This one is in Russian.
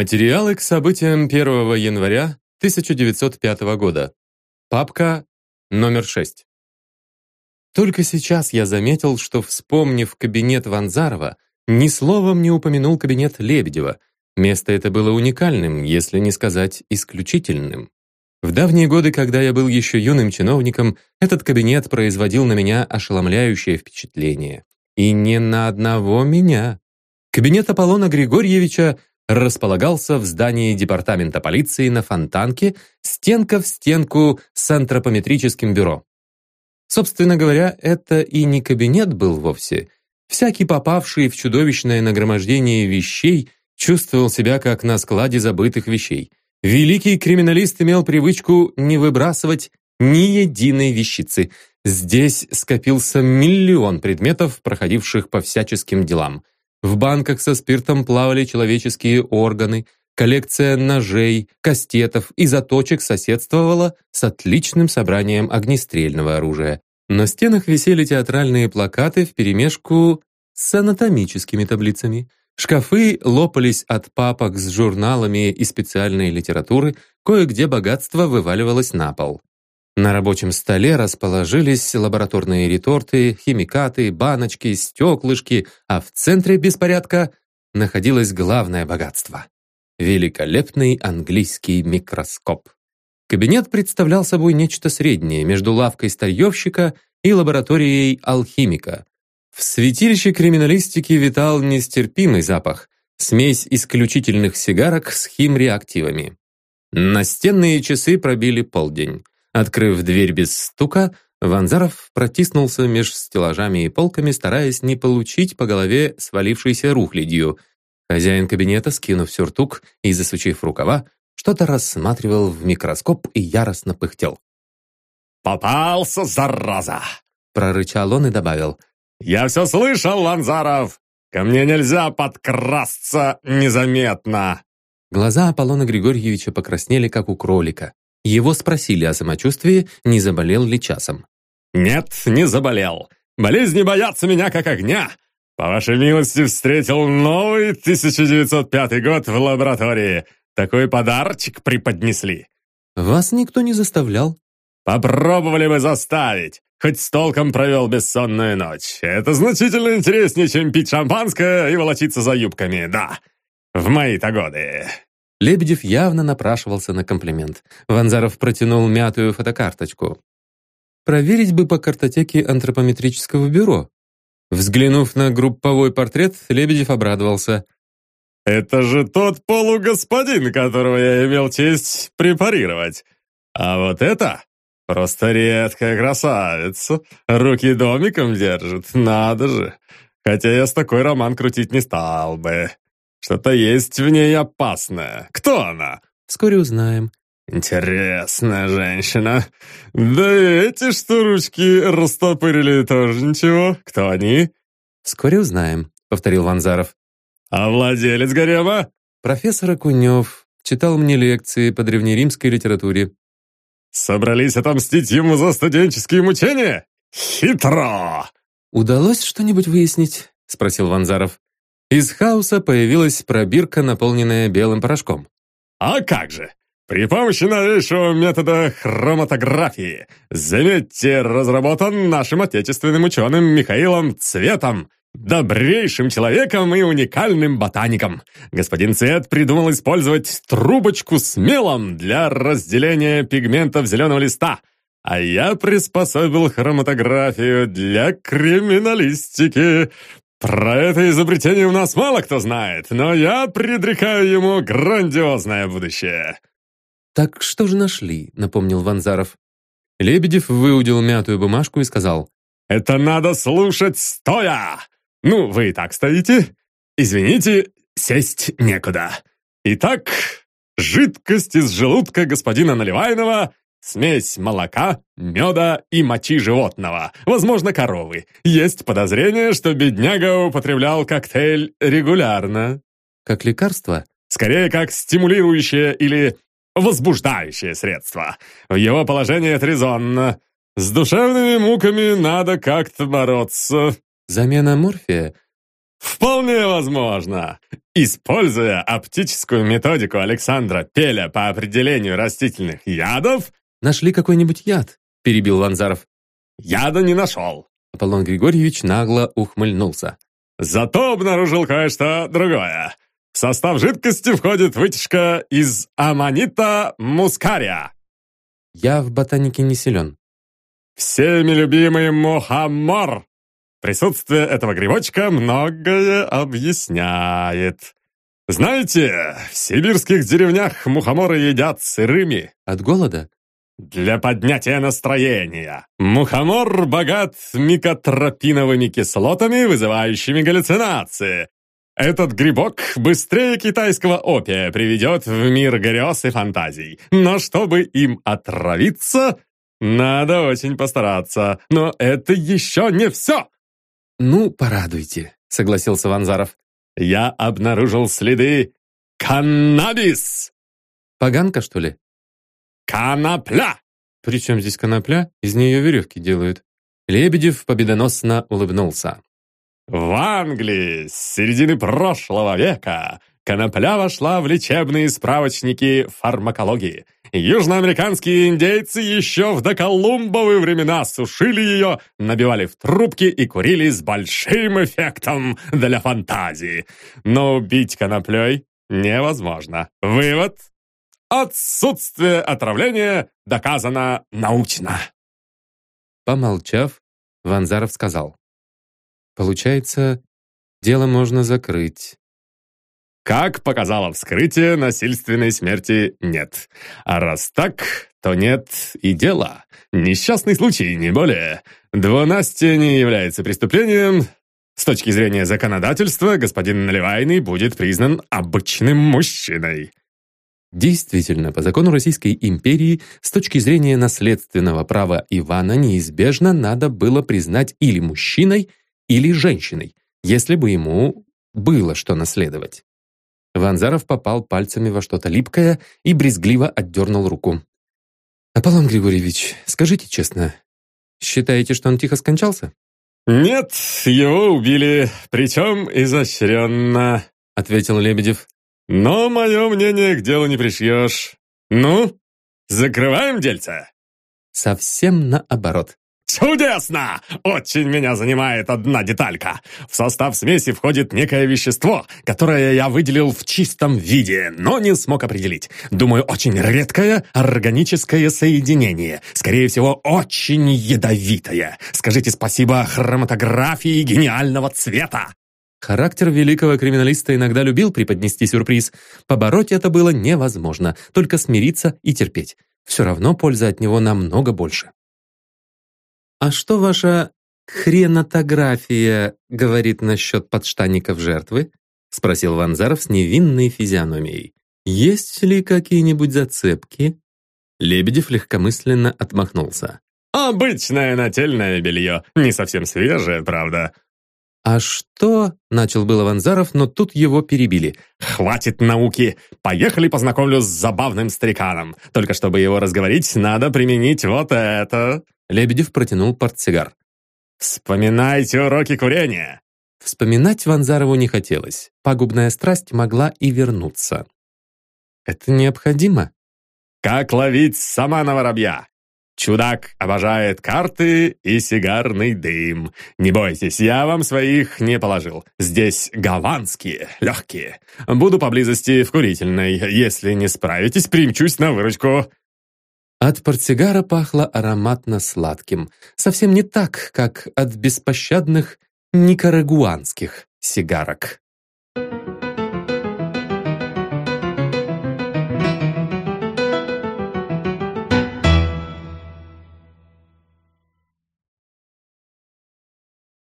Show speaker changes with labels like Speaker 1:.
Speaker 1: Материалы к событиям 1 января 1905 года. Папка номер 6. Только сейчас я заметил, что, вспомнив кабинет Ванзарова, ни словом не упомянул кабинет Лебедева. Место это было уникальным, если не сказать исключительным. В давние годы, когда я был еще юным чиновником, этот кабинет производил на меня ошеломляющее впечатление. И не на одного меня. Кабинет Аполлона Григорьевича располагался в здании департамента полиции на Фонтанке, стенка в стенку с антропометрическим бюро. Собственно говоря, это и не кабинет был вовсе. Всякий попавший в чудовищное нагромождение вещей чувствовал себя как на складе забытых вещей. Великий криминалист имел привычку не выбрасывать ни единой вещицы. Здесь скопился миллион предметов, проходивших по всяческим делам. В банках со спиртом плавали человеческие органы, коллекция ножей, кастетов и заточек соседствовала с отличным собранием огнестрельного оружия. На стенах висели театральные плакаты вперемешку с анатомическими таблицами. Шкафы лопались от папок с журналами и специальной литературы, кое-где богатство вываливалось на пол. На рабочем столе расположились лабораторные реторты, химикаты, баночки, стеклышки, а в центре беспорядка находилось главное богатство — великолепный английский микроскоп. Кабинет представлял собой нечто среднее между лавкой старьевщика и лабораторией алхимика. В святилище криминалистики витал нестерпимый запах, смесь исключительных сигарок с химреактивами. Настенные часы пробили полдень. Открыв дверь без стука, Ванзаров протиснулся меж стеллажами и полками, стараясь не получить по голове свалившейся рухлядью. Хозяин кабинета, скинув сюртук и засучив рукава, что-то рассматривал в микроскоп и яростно пыхтел.
Speaker 2: «Попался, зараза!»
Speaker 1: — прорычал он и добавил.
Speaker 2: «Я все слышал, Ланзаров! Ко мне нельзя подкрасться незаметно!»
Speaker 1: Глаза Аполлона Григорьевича покраснели, как у кролика. Его спросили о самочувствии, не заболел ли часом.
Speaker 2: «Нет, не заболел. Болезни боятся меня как огня. По вашей милости встретил новый 1905 год в лаборатории. Такой подарочек преподнесли».
Speaker 1: «Вас никто не заставлял».
Speaker 2: «Попробовали бы заставить. Хоть с толком провел бессонную ночь. Это значительно интереснее, чем пить шампанское и волочиться за юбками, да. В мои-то годы».
Speaker 1: Лебедев явно напрашивался на комплимент. Ванзаров протянул мятую фотокарточку. «Проверить бы по картотеке антропометрического бюро». Взглянув на групповой портрет, Лебедев обрадовался.
Speaker 2: «Это же тот полугосподин, которого я имел честь препарировать. А вот это просто редкая красавица. Руки домиком держит, надо же. Хотя я с такой роман крутить не стал бы. Что-то есть в ней опасное. Кто она?
Speaker 1: Вскоре узнаем.
Speaker 2: Интересная женщина. Да и эти что ручки растопырили тоже ничего. Кто они?
Speaker 1: Вскоре узнаем, повторил Ванзаров.
Speaker 2: А владелец гарема?
Speaker 1: Профессор Акунев. Читал мне лекции по древнеримской литературе.
Speaker 2: Собрались отомстить ему за студенческие мучения? Хитро!
Speaker 1: Удалось что-нибудь выяснить? Спросил Ванзаров. Из хаоса появилась пробирка, наполненная белым порошком.
Speaker 2: «А как же! При помощи новейшего метода хроматографии, заметьте, разработан нашим отечественным ученым Михаилом Цветом, добрейшим человеком и уникальным ботаником. Господин Цвет придумал использовать трубочку с мелом для разделения пигментов зеленого листа, а я приспособил хроматографию для криминалистики. Про это изобретение у нас мало кто знает, но я предрекаю ему грандиозное будущее.
Speaker 1: «Так что же нашли?» — напомнил Ванзаров. Лебедев выудил мятую бумажку и сказал.
Speaker 2: «Это надо слушать стоя! Ну, вы и так стоите. Извините, сесть некуда. Итак, жидкость из желудка господина Наливайного Смесь молока, меда и мочи животного, возможно, коровы. Есть подозрение, что бедняга употреблял коктейль регулярно.
Speaker 1: Как лекарство?
Speaker 2: Скорее, как стимулирующее или возбуждающее средство. В его положении это резонно. С душевными муками надо как-то бороться.
Speaker 1: Замена морфия?
Speaker 2: Вполне возможно. Используя оптическую методику Александра Пеля по определению растительных ядов...
Speaker 1: «Нашли какой-нибудь яд?» – перебил Ванзаров.
Speaker 2: «Яда не нашел».
Speaker 1: Аполлон Григорьевич нагло ухмыльнулся.
Speaker 2: «Зато обнаружил кое-что другое. В состав жидкости входит вытяжка из аммонита мускария».
Speaker 1: «Я в ботанике не силен».
Speaker 2: «Всеми любимый мухомор!» Присутствие этого грибочка многое объясняет. Знаете, в сибирских деревнях мухоморы едят сырыми.
Speaker 1: От голода?
Speaker 2: Для поднятия настроения. Мухомор богат микотропиновыми кислотами, вызывающими галлюцинации. Этот грибок быстрее китайского опия приведет в мир грез и фантазий. Но чтобы им отравиться, надо очень постараться. Но это еще не все.
Speaker 1: «Ну, порадуйте», — согласился Ванзаров.
Speaker 2: «Я обнаружил следы каннабис!»
Speaker 1: «Поганка, что ли?»
Speaker 2: «Конопля!»
Speaker 1: «При чем здесь конопля? Из нее веревки делают». Лебедев победоносно улыбнулся.
Speaker 2: «В Англии с середины прошлого века конопля вошла в лечебные справочники фармакологии. Южноамериканские индейцы еще в доколумбовые времена сушили ее, набивали в трубки и курили с большим эффектом для фантазии. Но убить коноплей невозможно. Вывод – отсутствие отравления доказано научно.
Speaker 1: Помолчав, Ванзаров сказал. «Получается, дело можно закрыть.
Speaker 2: Как показало вскрытие, насильственной смерти нет. А раз так, то нет и дела. Несчастный случай, не более. Двунастие не является преступлением. С точки зрения законодательства, господин Наливайный будет признан обычным мужчиной.
Speaker 1: Действительно, по закону Российской империи, с точки зрения наследственного права Ивана, неизбежно надо было признать или мужчиной, или женщиной, если бы ему было что наследовать. Ванзаров попал пальцами во что-то липкое и брезгливо отдернул руку. «Аполлон Григорьевич, скажите честно, считаете, что он тихо скончался?»
Speaker 2: «Нет, его убили, причем изощренно», — ответил Лебедев. «Но мое мнение к делу не пришьешь. Ну, закрываем дельце?»
Speaker 1: «Совсем наоборот.
Speaker 2: Чудесно! Очень меня занимает одна деталька. В состав смеси входит некое вещество, которое я выделил в чистом виде, но не смог определить. Думаю, очень редкое органическое соединение. Скорее всего, очень ядовитое. Скажите спасибо хроматографии гениального цвета.
Speaker 1: Характер великого криминалиста иногда любил преподнести сюрприз. Побороть это было невозможно, только смириться и терпеть. Все равно польза от него намного больше. «А что ваша хренотография говорит насчет подштанников жертвы?» спросил Ванзаров с невинной физиономией. «Есть ли какие-нибудь зацепки?» Лебедев легкомысленно отмахнулся.
Speaker 2: «Обычное нательное белье, не совсем свежее, правда».
Speaker 1: «А что?» — начал было Ванзаров, но тут его перебили.
Speaker 2: «Хватит науки! Поехали познакомлю с забавным стариканом. Только чтобы его разговорить, надо применить вот это».
Speaker 1: Лебедев протянул портсигар.
Speaker 2: «Вспоминайте уроки курения!»
Speaker 1: Вспоминать Ванзарову не хотелось. Пагубная страсть могла и вернуться. «Это необходимо?»
Speaker 2: «Как ловить самана воробья?» Чудак обожает карты и сигарный дым. Не бойтесь, я вам своих не положил. Здесь гаванские, легкие. Буду поблизости в курительной. Если не справитесь, примчусь на выручку.
Speaker 1: От портсигара пахло ароматно-сладким. Совсем не так, как от беспощадных никарагуанских сигарок.